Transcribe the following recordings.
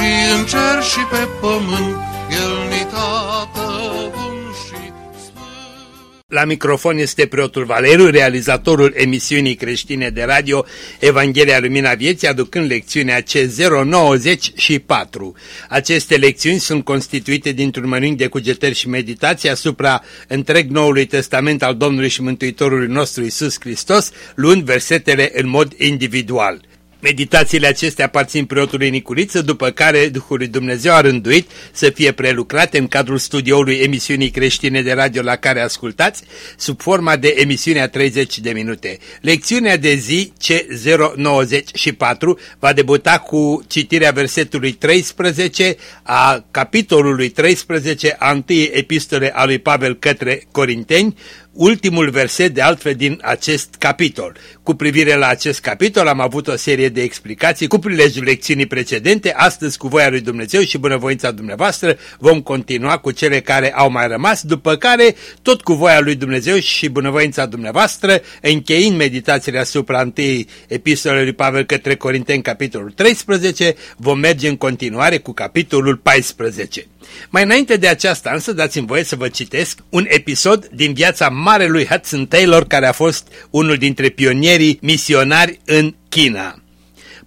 și în cer și pe pământ, El ni tată la microfon este preotul Valeriu, realizatorul emisiunii creștine de radio Evanghelia Lumina Vieții, aducând lecțiunea C094. Aceste lecțiuni sunt constituite dintr-un mănânc de cugetări și meditații asupra întreg Noului Testament al Domnului și Mântuitorului nostru Isus Hristos, luând versetele în mod individual. Meditațiile acestea aparțin preotului Nicuriță, după care Duhul lui Dumnezeu a rânduit să fie prelucrate în cadrul studioului emisiunii creștine de radio la care ascultați, sub forma de emisiunea 30 de minute. Lecțiunea de zi C094 va debuta cu citirea versetului 13 a capitolului 13 a întâi epistole a lui Pavel către Corinteni, ultimul verset de altfel din acest capitol. Cu privire la acest capitol am avut o serie de explicații cu prilejul lecțiunii precedente, astăzi cu voia lui Dumnezeu și bunăvoința dumneavoastră vom continua cu cele care au mai rămas, după care tot cu voia lui Dumnezeu și bunăvoința dumneavoastră, încheind meditațiile asupra întâi epistolei lui Pavel către Corinteni, capitolul 13, vom merge în continuare cu capitolul 14. Mai înainte de aceasta însă dați-mi voie să vă citesc un episod din viața marelui Hudson Taylor care a fost unul dintre pionierii misionari în China.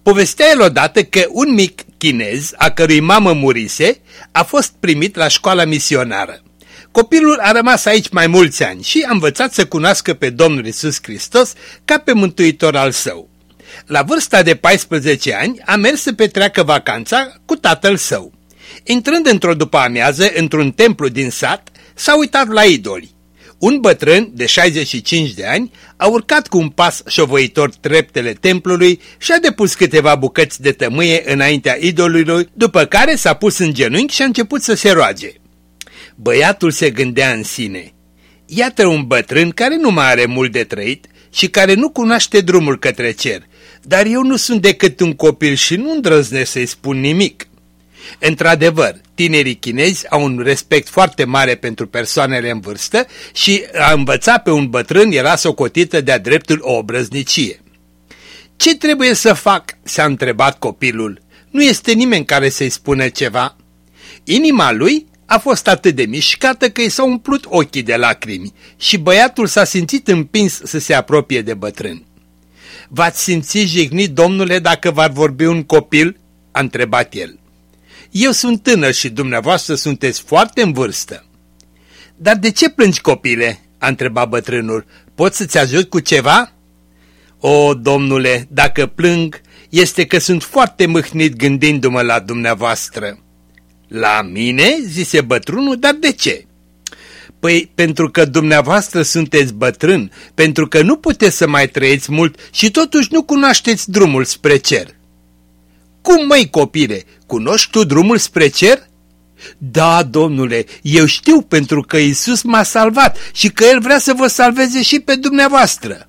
Povestea el odată că un mic chinez, a cărui mamă murise, a fost primit la școala misionară. Copilul a rămas aici mai mulți ani și a învățat să cunoască pe Domnul Isus Hristos ca pe mântuitor al său. La vârsta de 14 ani a mers să petreacă vacanța cu tatăl său. Intrând într-o după amiază într-un templu din sat, s-a uitat la idoli. Un bătrân de 65 de ani a urcat cu un pas șovăitor treptele templului și a depus câteva bucăți de tămâie înaintea idolului, după care s-a pus în genunchi și a început să se roage. Băiatul se gândea în sine. Iată un bătrân care nu mai are mult de trăit și care nu cunoaște drumul către cer, dar eu nu sunt decât un copil și nu îndrăznesc să-i spun nimic. Într-adevăr, tinerii chinezi au un respect foarte mare pentru persoanele în vârstă și a învăța pe un bătrân era socotită de-a dreptul o obrăznicie. Ce trebuie să fac?" s-a întrebat copilul. Nu este nimeni care să-i spună ceva." Inima lui a fost atât de mișcată că i s-au umplut ochii de lacrimi și băiatul s-a simțit împins să se apropie de bătrân. V-ați simțit jignit, domnule, dacă v-ar vorbi un copil?" a întrebat el. Eu sunt tânăr și dumneavoastră sunteți foarte în vârstă. Dar de ce plângi, copile? a întrebat bătrânul. Pot să-ți ajut cu ceva? O, domnule, dacă plâng, este că sunt foarte mâhnit gândindu-mă la dumneavoastră. La mine? zise bătrânul, dar de ce? Păi pentru că dumneavoastră sunteți bătrân, pentru că nu puteți să mai trăiți mult și totuși nu cunoașteți drumul spre cer. Cum măi copile, cunoști tu drumul spre cer? Da, domnule, eu știu pentru că Isus m-a salvat și că El vrea să vă salveze și pe dumneavoastră.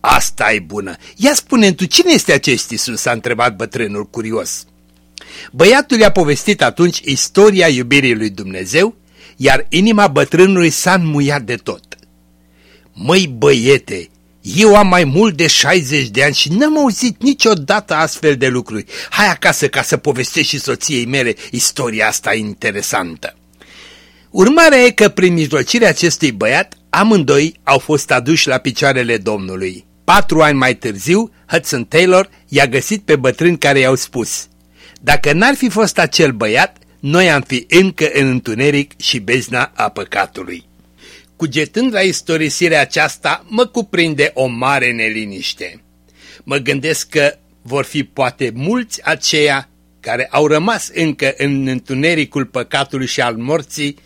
asta e bună. Ia spune tu, cine este acest Isus? a întrebat bătrânul curios. Băiatul i-a povestit atunci istoria iubirii lui Dumnezeu, iar inima bătrânului s-a înmuiat de tot. Măi băiete, eu am mai mult de 60 de ani și n-am auzit niciodată astfel de lucruri. Hai acasă ca să povestești și soției mele istoria asta interesantă. Urmarea e că prin mijlocirea acestui băiat, amândoi au fost aduși la picioarele Domnului. Patru ani mai târziu, Hudson Taylor i-a găsit pe bătrâni care i-au spus Dacă n-ar fi fost acel băiat, noi am fi încă în întuneric și bezna a păcatului. Cugetând la istorisirea aceasta, mă cuprinde o mare neliniște. Mă gândesc că vor fi poate mulți aceia care au rămas încă în întunericul păcatului și al morții,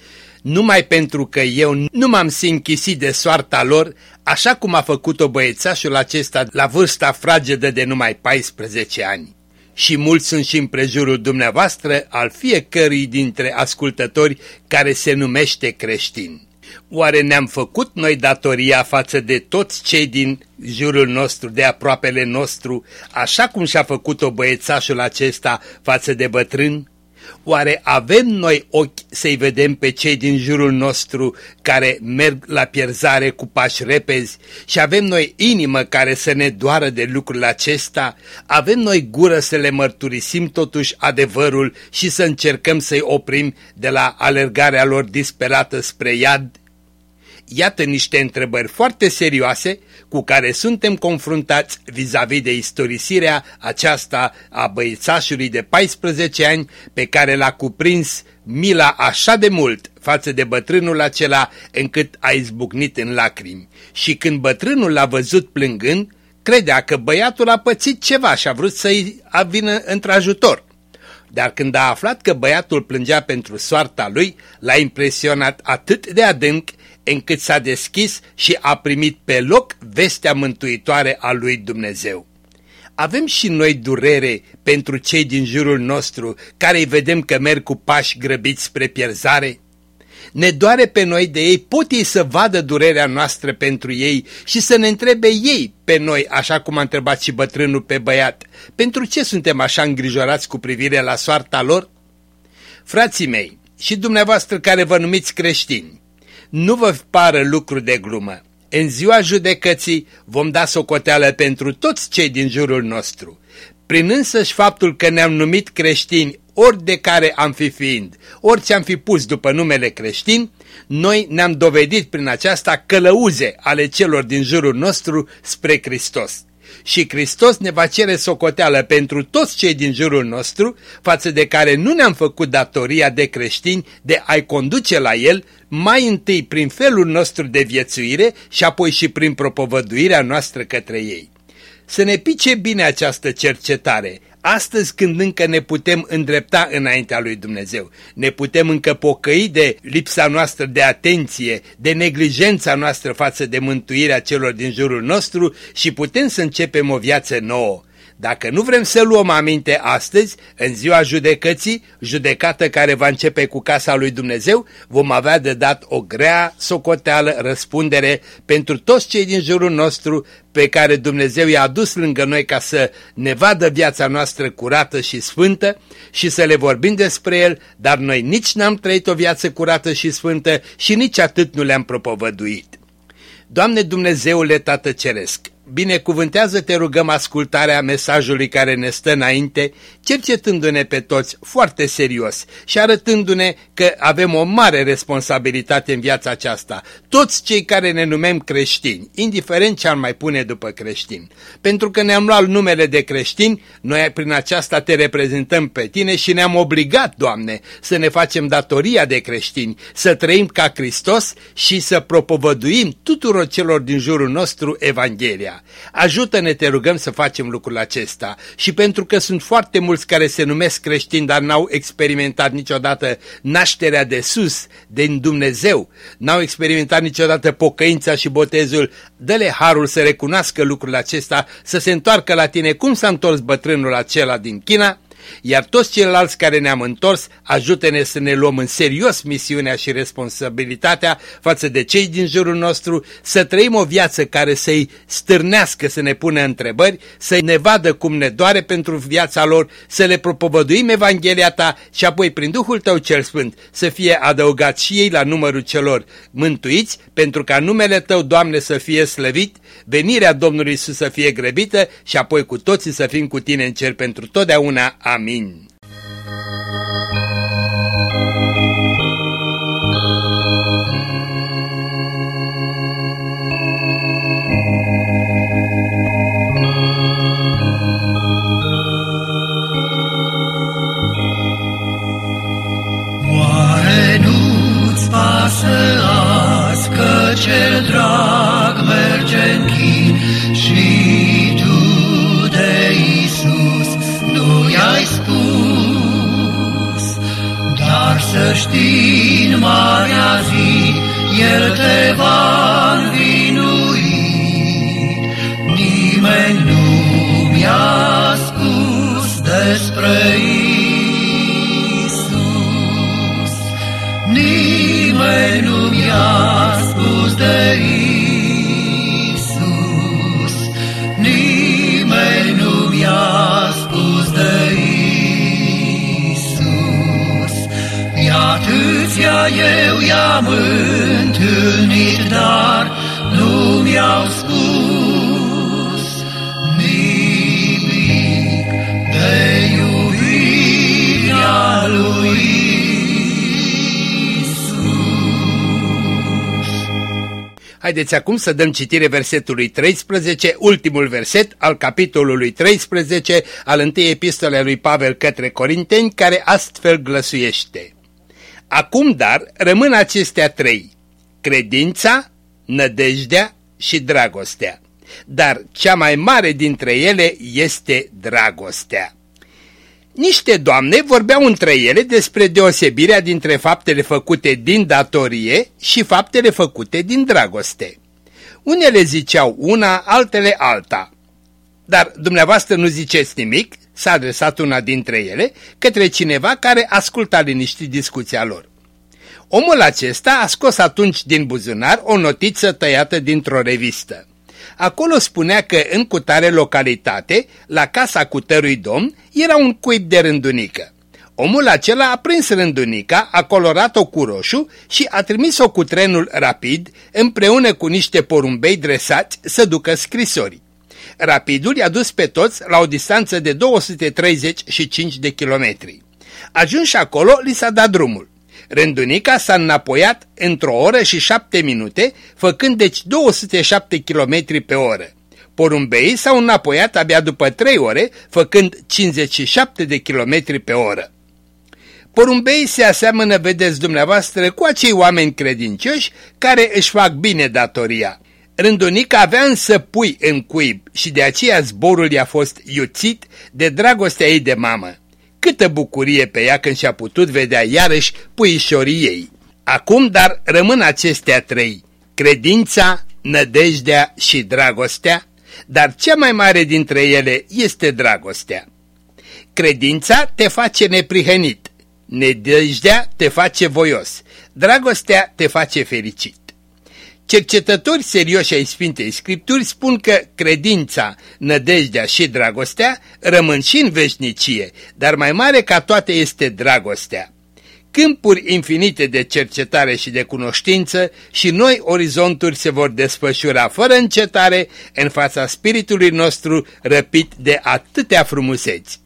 numai pentru că eu nu m-am sinchisit de soarta lor, așa cum a făcut-o băiețașul acesta la vârsta fragedă de numai 14 ani. și mulți sunt și împrejurul dumneavoastră al fiecărui dintre ascultători care se numește creștin. Oare ne-am făcut noi datoria față de toți cei din jurul nostru, de aproapele nostru, așa cum și-a făcut-o băiețașul acesta față de bătrân? Oare avem noi ochi să-i vedem pe cei din jurul nostru care merg la pierzare cu pași repezi și avem noi inimă care să ne doară de lucrul acesta? Avem noi gură să le mărturisim totuși adevărul și să încercăm să-i oprim de la alergarea lor disperată spre iad? Iată niște întrebări foarte serioase cu care suntem confruntați vis-a-vis -vis de istorisirea aceasta a băiețașului de 14 ani pe care l-a cuprins mila așa de mult față de bătrânul acela încât a izbucnit în lacrimi. Și când bătrânul l-a văzut plângând, credea că băiatul a pățit ceva și a vrut să-i vină într-ajutor. Dar când a aflat că băiatul plângea pentru soarta lui, l-a impresionat atât de adânc încât s-a deschis și a primit pe loc vestea mântuitoare a lui Dumnezeu. Avem și noi durere pentru cei din jurul nostru care îi vedem că merg cu pași grăbiți spre pierzare? Ne doare pe noi de ei, pot ei să vadă durerea noastră pentru ei și să ne întrebe ei pe noi, așa cum a întrebat și bătrânul pe băiat, pentru ce suntem așa îngrijorați cu privire la soarta lor? Frații mei, și dumneavoastră care vă numiți creștini, nu vă pară lucru de glumă. În ziua judecății vom da socoteală pentru toți cei din jurul nostru. Prin însăși faptul că ne-am numit creștini ori de care am fi fiind, orice am fi pus după numele creștin, noi ne-am dovedit prin aceasta călăuze ale celor din jurul nostru spre Hristos și Hristos ne va cere socoteală pentru toți cei din jurul nostru, față de care nu ne-am făcut datoria de creștini de a-i conduce la El, mai întâi prin felul nostru de viețuire și apoi și prin propovăduirea noastră către ei. Să ne pice bine această cercetare, astăzi când încă ne putem îndrepta înaintea lui Dumnezeu, ne putem încă pocăi de lipsa noastră de atenție, de neglijența noastră față de mântuirea celor din jurul nostru și putem să începem o viață nouă. Dacă nu vrem să luăm aminte astăzi, în ziua judecății, judecată care va începe cu casa lui Dumnezeu, vom avea de dat o grea socoteală răspundere pentru toți cei din jurul nostru pe care Dumnezeu i-a adus lângă noi ca să ne vadă viața noastră curată și sfântă și să le vorbim despre El, dar noi nici n-am trăit o viață curată și sfântă și nici atât nu le-am propovăduit. Doamne Dumnezeule Tată Ceresc, binecuvântează te rugăm ascultarea mesajului care ne stă înainte, cercetându-ne pe toți foarte serios și arătându-ne că avem o mare responsabilitate în viața aceasta, toți cei care ne numem creștini, indiferent ce ar mai pune după creștini. Pentru că ne-am luat numele de creștini, noi prin aceasta te reprezentăm pe tine și ne-am obligat, Doamne, să ne facem datoria de creștini, să trăim ca Hristos și să propovăduim tuturor celor din jurul nostru Evanghelia. Ajută-ne, te rugăm, să facem lucrul acesta. Și pentru că sunt foarte mulți care se numesc creștini, dar n-au experimentat niciodată nașterea de sus, din Dumnezeu, n-au experimentat niciodată pocăința și botezul, dă-le harul să recunoască lucrul acesta, să se întoarcă la tine cum s-a întors bătrânul acela din China, iar toți ceilalți care ne-am întors, ajută-ne să ne luăm în serios misiunea și responsabilitatea față de cei din jurul nostru, să trăim o viață care să-i stârnească să ne pună întrebări, să ne vadă cum ne doare pentru viața lor, să le propovăduim Evanghelia ta și apoi prin Duhul tău cel Sfânt să fie adăugat și ei la numărul celor mântuiți, pentru ca numele tău, Doamne, să fie slăvit, venirea Domnului Iisus să fie grăbită și apoi cu toții să fim cu tine în cer pentru totdeauna. Amin. Oare știi în marea zi, El te va învinui. Nimeni nu mi-a spus Iubiția eu i-am întâlnit, dar nu mi-au spus nimic de iubirea lui Haideți acum să dăm citire versetului 13, ultimul verset al capitolului 13 al întâi epistole lui Pavel către Corinteni, care astfel glăsuiește. Acum dar rămân acestea trei, credința, nădejdea și dragostea. Dar cea mai mare dintre ele este dragostea. Niște doamne vorbeau între ele despre deosebirea dintre faptele făcute din datorie și faptele făcute din dragoste. Unele ziceau una, altele alta. Dar dumneavoastră nu ziceți nimic, s-a adresat una dintre ele, către cineva care asculta liniștit discuția lor. Omul acesta a scos atunci din buzunar o notiță tăiată dintr-o revistă. Acolo spunea că în cutare localitate, la casa cutărui domn, era un cuib de rândunică. Omul acela a prins rândunica, a colorat-o cu roșu și a trimis-o cu trenul rapid, împreună cu niște porumbei dresați să ducă scrisori. Rapidul i-a dus pe toți la o distanță de 235 de kilometri. Ajuns acolo, li s-a dat drumul. Rândunica s-a înapoiat într-o oră și șapte minute, făcând deci 207 km pe oră. Porumbeii s-au înapoiat abia după 3 ore, făcând 57 de km pe oră. Porumbeii se aseamănă, vedeți dumneavoastră, cu acei oameni credincioși care își fac bine datoria. Rândunica avea însă pui în cuib și de aceea zborul i-a fost iuțit de dragostea ei de mamă. Câtă bucurie pe ea când și-a putut vedea iarăși puișorii ei. Acum dar rămân acestea trei, credința, nădejdea și dragostea, dar cea mai mare dintre ele este dragostea. Credința te face neprihănit, nădejdea te face voios, dragostea te face fericit. Cercetători serioși ai Sfintei Scripturi spun că credința, nădejdea și dragostea rămân și în veșnicie, dar mai mare ca toate este dragostea. Câmpuri infinite de cercetare și de cunoștință și noi orizonturi se vor desfășura fără încetare în fața spiritului nostru răpit de atâtea frumuseți.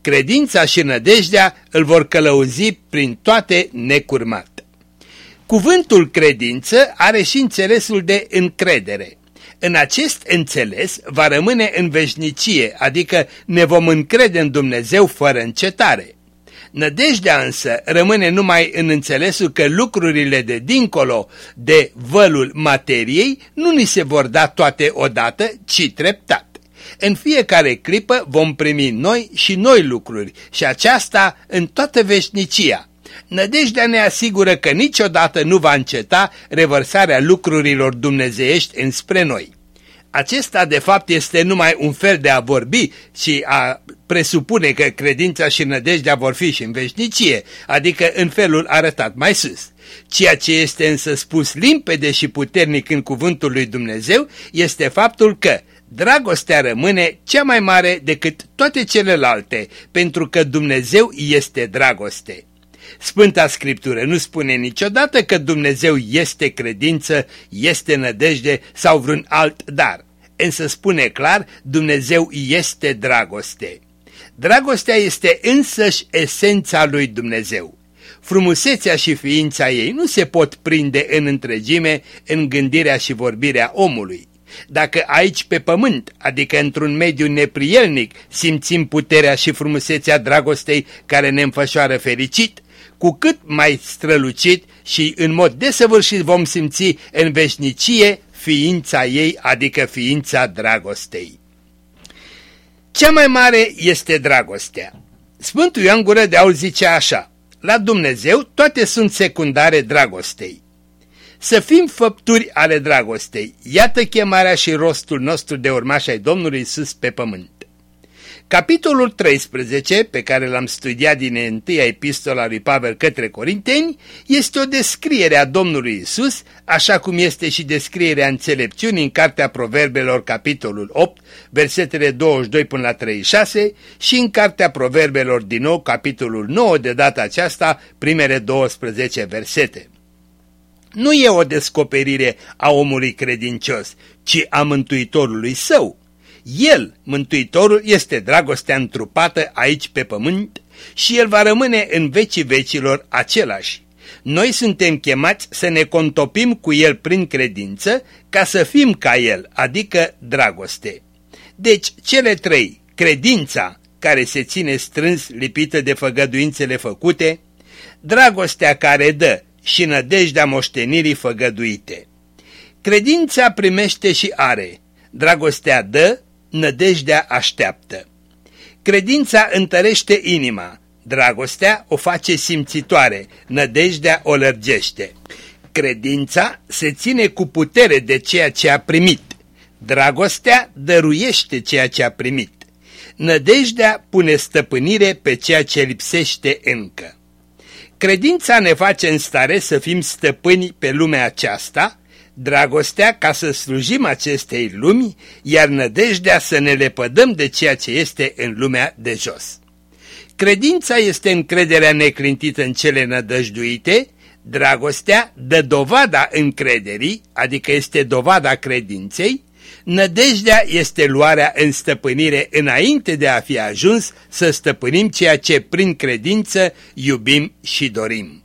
Credința și nădejdea îl vor călăuzi prin toate necurmat. Cuvântul credință are și înțelesul de încredere. În acest înțeles va rămâne în veșnicie, adică ne vom încrede în Dumnezeu fără încetare. Nădejdea însă rămâne numai în înțelesul că lucrurile de dincolo de vălul materiei nu ni se vor da toate odată, ci treptat. În fiecare clipă vom primi noi și noi lucruri și aceasta în toată veșnicia. Nădejdea ne asigură că niciodată nu va înceta revărsarea lucrurilor dumnezeiești înspre noi. Acesta de fapt este numai un fel de a vorbi și a presupune că credința și nădejdea vor fi și în veșnicie, adică în felul arătat mai sus. Ceea ce este însă spus limpede și puternic în cuvântul lui Dumnezeu este faptul că dragostea rămâne cea mai mare decât toate celelalte, pentru că Dumnezeu este dragoste. Sfânta Scriptură nu spune niciodată că Dumnezeu este credință, este nădejde sau vreun alt dar, însă spune clar Dumnezeu este dragoste. Dragostea este însăși esența lui Dumnezeu. Frumusețea și ființa ei nu se pot prinde în întregime în gândirea și vorbirea omului. Dacă aici pe pământ, adică într-un mediu neprielnic, simțim puterea și frumusețea dragostei care ne înfășoară fericit, cu cât mai strălucit și în mod desăvârșit vom simți în veșnicie ființa ei, adică ființa dragostei. Cea mai mare este dragostea. Sfântul Ioan Gură de Aul zice așa, la Dumnezeu toate sunt secundare dragostei. Să fim făpturi ale dragostei, iată chemarea și rostul nostru de urmași ai Domnului Iisus pe pământ. Capitolul 13, pe care l-am studiat din întâia epistola lui Pavel către Corinteni, este o descriere a Domnului Isus, așa cum este și descrierea înțelepciunii în Cartea Proverbelor, capitolul 8, versetele 22 până la 36 și în Cartea Proverbelor din nou, capitolul 9, de data aceasta, primele 12 versete. nu e o descoperire a omului credincios, ci a Mântuitorului său. El, Mântuitorul, este dragostea întrupată aici pe pământ și El va rămâne în vecii vecilor același. Noi suntem chemați să ne contopim cu El prin credință ca să fim ca El, adică dragoste. Deci, cele trei, credința, care se ține strâns lipită de făgăduințele făcute, dragostea care dă și nădejdea moștenirii făgăduite. Credința primește și are, dragostea dă, nădejdea așteaptă. Credința întărește inima, dragostea o face simțitoare, nădejdea o lărgește. Credința se ține cu putere de ceea ce a primit, dragostea dăruiește ceea ce a primit. Nădejdea pune stăpânire pe ceea ce lipsește încă. Credința ne face în stare să fim stăpâni pe lumea aceasta, dragostea ca să slujim acestei lumi, iar nădejdea să ne lepădăm de ceea ce este în lumea de jos. Credința este încrederea neclintită în cele nădăjduite, dragostea dă dovada încrederii, adică este dovada credinței, Nădejdea este luarea în stăpânire înainte de a fi ajuns să stăpânim ceea ce prin credință iubim și dorim.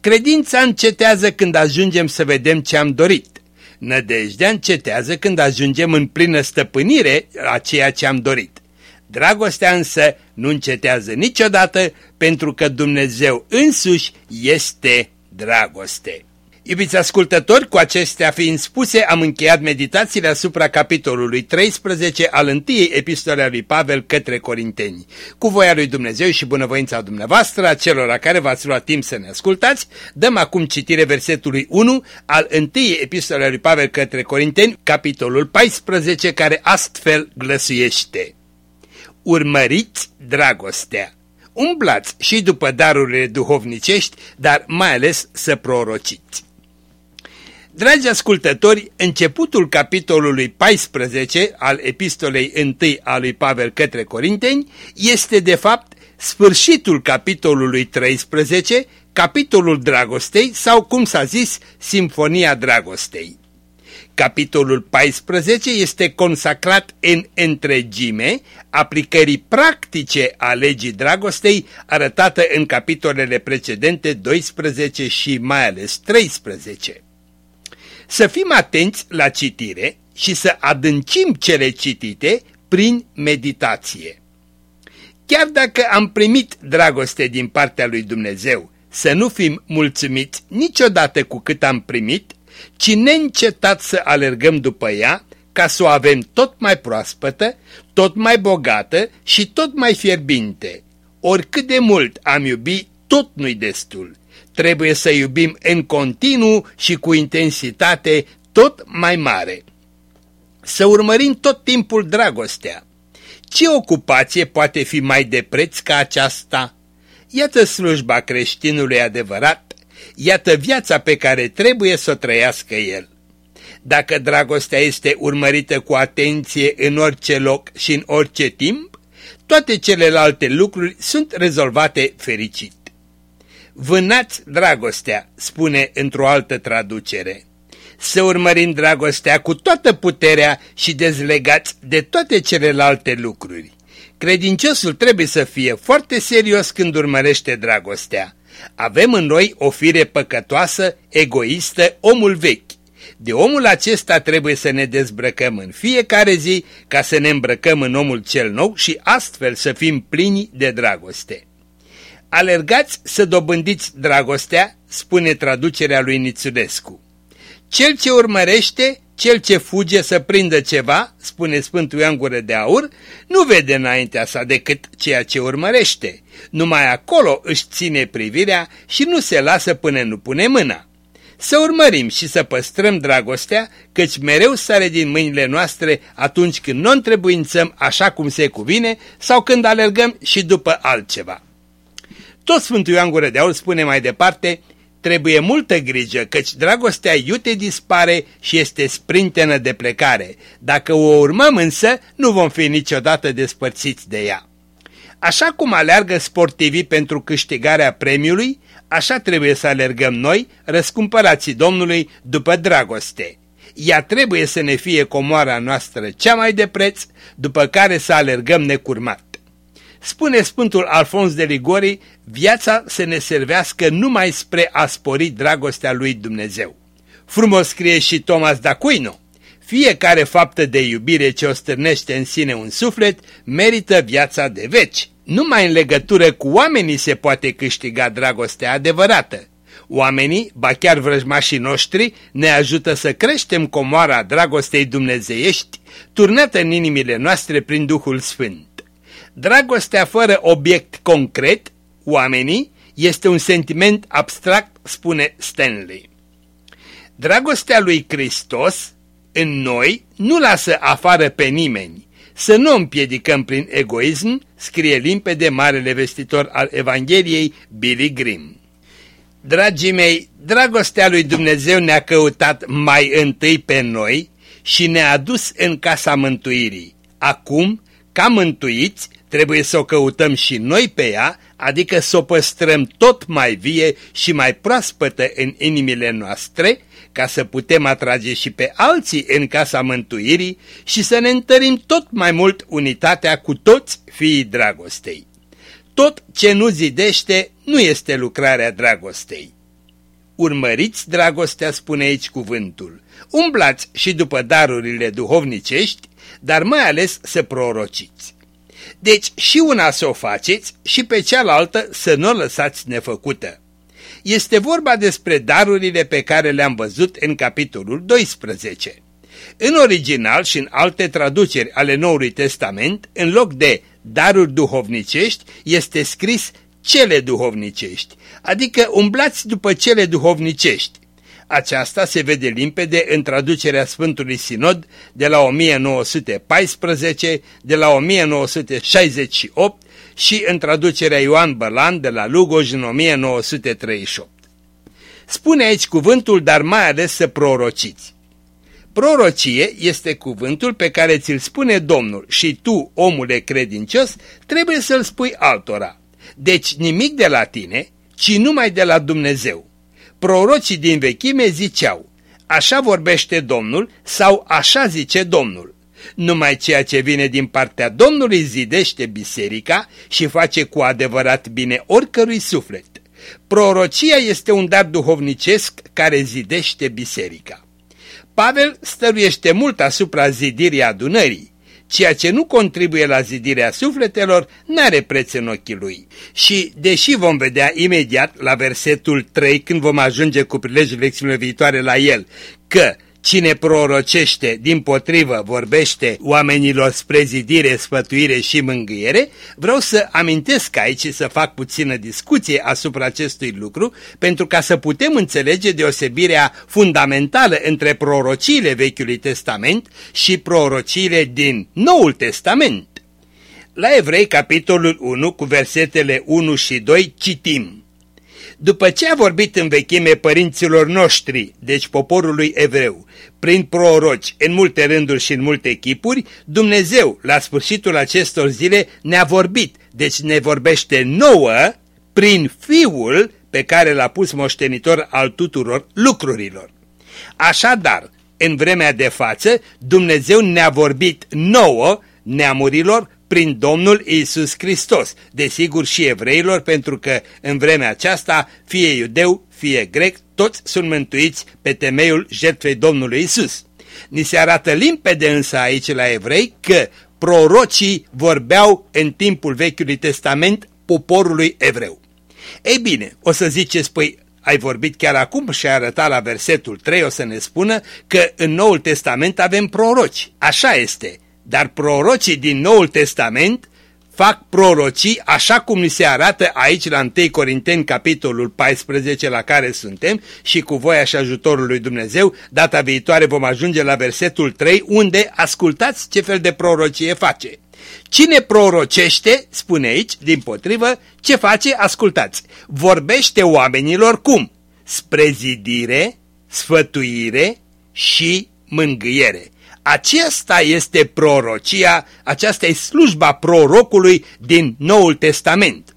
Credința încetează când ajungem să vedem ce am dorit. Nădejdea încetează când ajungem în plină stăpânire a ceea ce am dorit. Dragostea însă nu încetează niciodată pentru că Dumnezeu însuși este dragoste. Iubiți ascultători, cu acestea fiind spuse, am încheiat meditațiile asupra capitolului 13 al întâiei epistole a lui Pavel către Corinteni. Cu voia lui Dumnezeu și bunăvoința dumneavoastră, a celor care v-ați luat timp să ne ascultați, dăm acum citire versetului 1 al întâiei epistole a lui Pavel către Corinteni, capitolul 14, care astfel glăsuiește. Urmăriți dragostea umblați și după darurile duhovnicești, dar mai ales să prorociți. Dragi ascultători, începutul capitolului 14 al epistolei 1 a lui Pavel către Corinteni este de fapt sfârșitul capitolului 13, capitolul dragostei sau, cum s-a zis, Simfonia dragostei. Capitolul 14 este consacrat în întregime aplicării practice a legii dragostei arătată în capitolele precedente 12 și mai ales 13. Să fim atenți la citire și să adâncim cele citite prin meditație. Chiar dacă am primit dragoste din partea lui Dumnezeu, să nu fim mulțumiți niciodată cu cât am primit, ci neîncetat să alergăm după ea ca să o avem tot mai proaspătă, tot mai bogată și tot mai fierbinte. Oricât de mult am iubit, tot nu-i destul. Trebuie să iubim în continuu și cu intensitate tot mai mare. Să urmărim tot timpul dragostea. Ce ocupație poate fi mai de preț ca aceasta? Iată slujba creștinului adevărat, iată viața pe care trebuie să o trăiască el. Dacă dragostea este urmărită cu atenție în orice loc și în orice timp, toate celelalte lucruri sunt rezolvate fericit. Vânați dragostea, spune într-o altă traducere. Să urmărim dragostea cu toată puterea și dezlegați de toate celelalte lucruri. Credinciosul trebuie să fie foarte serios când urmărește dragostea. Avem în noi o fire păcătoasă, egoistă, omul vechi. De omul acesta trebuie să ne dezbrăcăm în fiecare zi ca să ne îmbrăcăm în omul cel nou și astfel să fim plini de dragoste. Alergați să dobândiți dragostea, spune traducerea lui Nițulescu. Cel ce urmărește, cel ce fuge să prindă ceva, spune Sfântul Ioan Gură de Aur, nu vede înaintea sa decât ceea ce urmărește. Numai acolo își ține privirea și nu se lasă până nu pune mâna. Să urmărim și să păstrăm dragostea, căci mereu sare din mâinile noastre atunci când nu întrebuințăm așa cum se cuvine sau când alergăm și după altceva. Tot Sfântul Ioan Gură de Aur spune mai departe, trebuie multă grijă, căci dragostea iute dispare și este sprintenă de plecare. Dacă o urmăm însă, nu vom fi niciodată despărțiți de ea. Așa cum aleargă sportivii pentru câștigarea premiului, Așa trebuie să alergăm noi, răscumpărații Domnului, după dragoste. Ea trebuie să ne fie comoara noastră cea mai de preț, după care să alergăm necurmat. Spune Sfântul Alfons de Ligori, viața să ne servească numai spre a spori dragostea lui Dumnezeu. Frumos scrie și Thomas d'Aquino. Fiecare faptă de iubire ce o stârnește în sine un suflet merită viața de veci. Numai în legătură cu oamenii se poate câștiga dragostea adevărată. Oamenii, ba chiar vrăjmașii noștri, ne ajută să creștem comoara dragostei dumnezeiești, turnată în inimile noastre prin Duhul Sfânt. Dragostea fără obiect concret, oamenii, este un sentiment abstract, spune Stanley. Dragostea lui Hristos în noi nu lasă afară pe nimeni. Să nu împiedicăm prin egoism, scrie limpede marele vestitor al Evangheliei Billy Grimm. Dragii mei, dragostea lui Dumnezeu ne-a căutat mai întâi pe noi și ne-a dus în casa mântuirii. Acum, ca mântuiți, trebuie să o căutăm și noi pe ea, adică să o păstrăm tot mai vie și mai proaspătă în inimile noastre, ca să putem atrage și pe alții în casa mântuirii și să ne întărim tot mai mult unitatea cu toți fiii dragostei. Tot ce nu zidește nu este lucrarea dragostei. Urmăriți dragostea, spune aici cuvântul. Umblați și după darurile duhovnicești, dar mai ales să prorociți. Deci și una să o faceți și pe cealaltă să nu o lăsați nefăcută. Este vorba despre darurile pe care le-am văzut în capitolul 12. În original și în alte traduceri ale Noului Testament, în loc de daruri duhovnicești, este scris cele duhovnicești, adică umblați după cele duhovnicești. Aceasta se vede limpede în traducerea Sfântului Sinod de la 1914, de la 1968 și în traducerea Ioan Bălan de la Lugoj în 1938. Spune aici cuvântul, dar mai ales să prorociți. Prorocie este cuvântul pe care ți-l spune Domnul și tu, omule credincios, trebuie să-l spui altora. Deci nimic de la tine, ci numai de la Dumnezeu. Prorocii din vechime ziceau, așa vorbește Domnul sau așa zice Domnul. Numai ceea ce vine din partea Domnului zidește biserica și face cu adevărat bine oricărui suflet. Prorocia este un dar duhovnicesc care zidește biserica. Pavel stăruiește mult asupra zidirii adunării. Ceea ce nu contribuie la zidirea sufletelor n-are preț în ochii lui. Și, deși vom vedea imediat la versetul 3, când vom ajunge cu prilejul lecțiunilor viitoare la el, că Cine prorocește, din potrivă, vorbește oamenilor spre zidire, sfătuire și mângâiere, vreau să amintesc aici și să fac puțină discuție asupra acestui lucru, pentru ca să putem înțelege deosebirea fundamentală între prorociile Vechiului Testament și prorociile din Noul Testament. La Evrei, capitolul 1, cu versetele 1 și 2, citim după ce a vorbit în vechime părinților noștri, deci poporului evreu, prin proroci, în multe rânduri și în multe chipuri, Dumnezeu, la sfârșitul acestor zile, ne-a vorbit, deci ne vorbește nouă, prin Fiul pe care l-a pus moștenitor al tuturor lucrurilor. Așadar, în vremea de față, Dumnezeu ne-a vorbit nouă, neamurilor, prin Domnul Isus Hristos, desigur și evreilor, pentru că în vremea aceasta, fie iudeu, fie grec, toți sunt mântuiți pe temeiul jertfei Domnului Isus. Ni se arată limpede însă aici la evrei că prorocii vorbeau în timpul Vechiului Testament poporului evreu. Ei bine, o să ziceți, păi, ai vorbit chiar acum și ai arătat la versetul 3, o să ne spună că în Noul Testament avem proroci. Așa este, dar prorocii din Noul Testament fac prorocii așa cum ni se arată aici la 1 Corinteni capitolul 14 la care suntem și cu voia și ajutorul lui Dumnezeu, data viitoare vom ajunge la versetul 3 unde ascultați ce fel de prorocie face. Cine prorocește, spune aici, din potrivă, ce face, ascultați, vorbește oamenilor cum? Spre zidire, sfătuire și mângâiere. Aceasta este prorocia, aceasta e slujba prorocului din Noul Testament.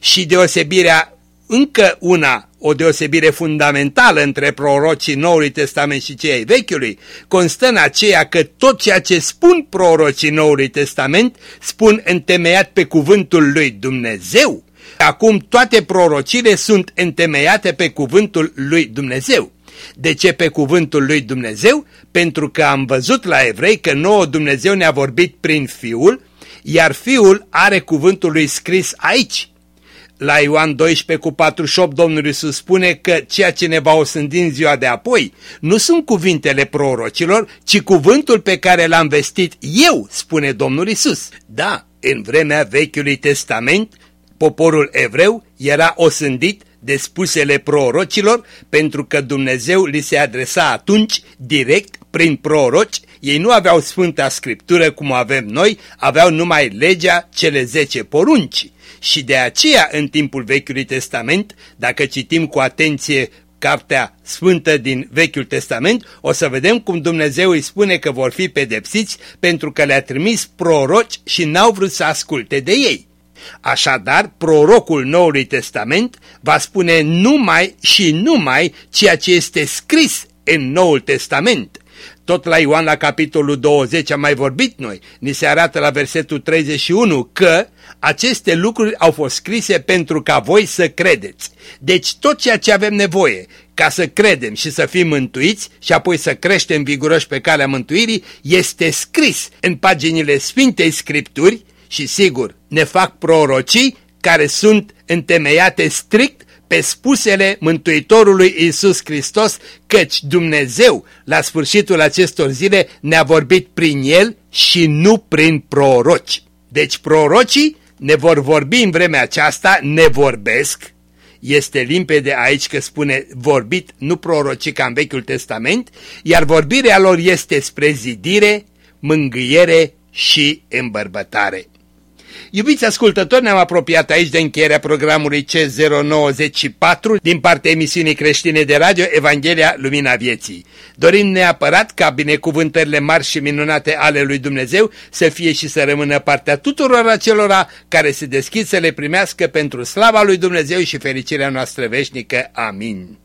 Și deosebirea încă una, o deosebire fundamentală între prorocii Noului Testament și cei ai Vechiului, constă în aceea că tot ceea ce spun prorocii Noului Testament spun întemeiat pe cuvântul lui Dumnezeu. Acum toate prorocile sunt întemeiate pe cuvântul lui Dumnezeu. De ce pe cuvântul lui Dumnezeu? Pentru că am văzut la evrei că nouă Dumnezeu ne-a vorbit prin Fiul, iar Fiul are cuvântul lui scris aici. La Ioan 12 cu 48 Domnul Iisus spune că ceea ce ne va osândi în ziua de apoi nu sunt cuvintele prorocilor, ci cuvântul pe care l-am vestit eu, spune Domnul Iisus. Da, în vremea Vechiului Testament, poporul evreu era osândit de spusele prorocilor pentru că Dumnezeu li se adresa atunci direct prin proroci, ei nu aveau Sfânta Scriptură cum avem noi, aveau numai legea cele zece porunci. Și de aceea, în timpul Vechiului Testament, dacă citim cu atenție Cartea Sfântă din Vechiul Testament, o să vedem cum Dumnezeu îi spune că vor fi pedepsiți pentru că le-a trimis proroci și n-au vrut să asculte de ei. Așadar, prorocul Noului Testament va spune numai și numai ceea ce este scris în Noul Testament. Tot la Ioan la capitolul 20 am mai vorbit noi, ni se arată la versetul 31 că aceste lucruri au fost scrise pentru ca voi să credeți. Deci tot ceea ce avem nevoie ca să credem și să fim mântuiți și apoi să creștem viguroși pe calea mântuirii este scris în paginile Sfintei Scripturi și sigur ne fac prorocii care sunt întemeiate strict pe spusele Mântuitorului Iisus Hristos, căci Dumnezeu, la sfârșitul acestor zile, ne-a vorbit prin El și nu prin proroci. Deci prorocii ne vor vorbi în vremea aceasta, ne vorbesc, este limpede aici că spune vorbit, nu proroci ca în Vechiul Testament, iar vorbirea lor este spre zidire, mângâiere și îmbărbătare. Iubiți ascultători, ne-am apropiat aici de încheierea programului C094 din partea emisiunii creștine de radio Evanghelia Lumina Vieții. Dorim neapărat ca binecuvântările mari și minunate ale lui Dumnezeu să fie și să rămână partea tuturor acelora care se deschid să le primească pentru slava lui Dumnezeu și fericirea noastră veșnică. Amin.